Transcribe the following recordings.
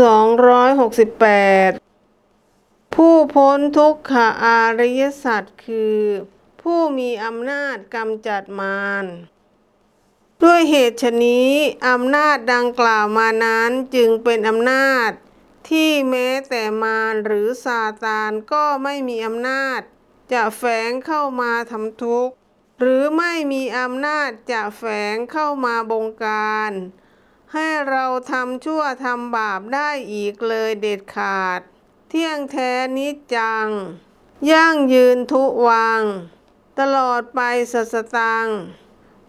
268 ผู้พ้นทุกขอาริยสัจคือ ผู้มีอำนาจกำจัดมารด้วยเหตุชนี้อำนาจดังกล่าวมานั้นจึงเป็นอำนาจ ที่แม้แต่มารหรือซาตานก็ไม่มีอำนาจ จะแฝงเข้ามาทำทุกข์ หรือไม่มีอำนาจจะแฝงเข้ามาบงการ ให้เราทำชั่วทำบาปได้อีกเลยเด็ดขาด เที่ยงแท้นิจจัง ยั่งยืนทุวัง ตลอดไปสัสตัง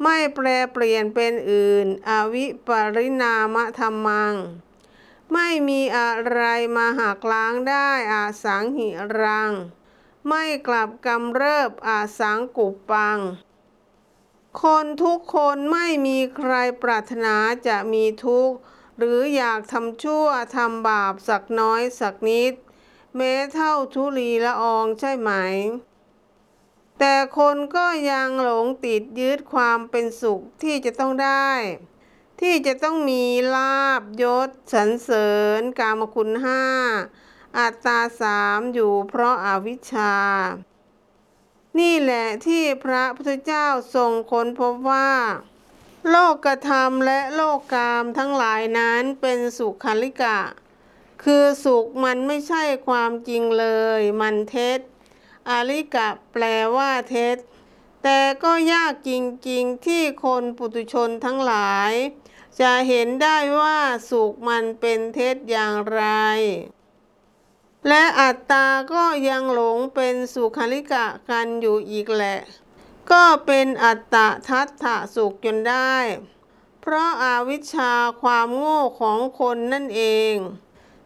ไม่แปรเปลี่ยนเป็นอื่น อวิปริณามะธรรมัง ไม่มีอะไรมาหักล้างได้อาสังหิรัง ไม่กลับกำเริบอาสังกุปปัง คนทุกคนไม่มีใครปรารถนาจะมีทุกข์ หรืออยากทำชั่วทำบาปสักน้อยสักนิด แม้เท่าทุลีละอองใช่ไหม แต่คนก็ยังหลงติดยึดความเป็นสุขที่จะต้องได้ ที่จะต้องมีลาบยศสรรเสริญกามคุณห้าอัตตาสามอยู่เพราะอาวิชชา นี่แหละที่พระพุทธเจ้าทรงค้นพบว่า โลกธรรมและโลกกามทั้งหลายนั้นเป็นสุขคัลิกะ คือสุขมันไม่ใช่ความจริงเลย มันเท็จอาลิกะแปลว่าเท็จ แต่ก็ยากจริงๆที่คนปุถุชนทั้งหลาย จะเห็นได้ว่าสุขมันเป็นเท็จอย่างไร และอัตตาก็ยังหลงเป็นสุขลิกะกันอยู่อีกแหละ ก็เป็นอัตตะทัตถะสุขจนได้ เพราะอาวิชชาความโง่ของคนนั่นเอง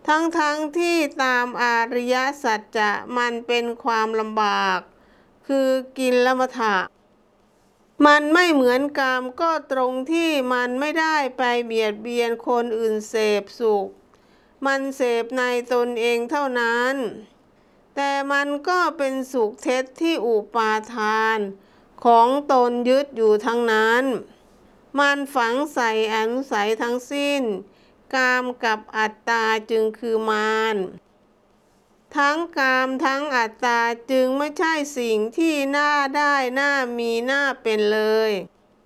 ทั้งๆทที่ตามอาริยสัจจะมันเป็นความลำบาก คือกินละมถะมันไม่เหมือนกามก็ตรงที่มันไม่ได้ไปเบียดเบียนคนอื่นเสพสุข มันเสพในตนเองเท่านั้น แต่มันก็เป็นสุขเท็จที่อุปาทาน ของตนยึดอยู่ทั้งนั้น มันฝังใส่อนุสัยทั้งสิ้น กามกับอัตตาจึงคือมารทั้งกามทั้งอัตตาจึงไม่ใช่สิ่งที่น่าได้น่ามีน่าเป็นเลย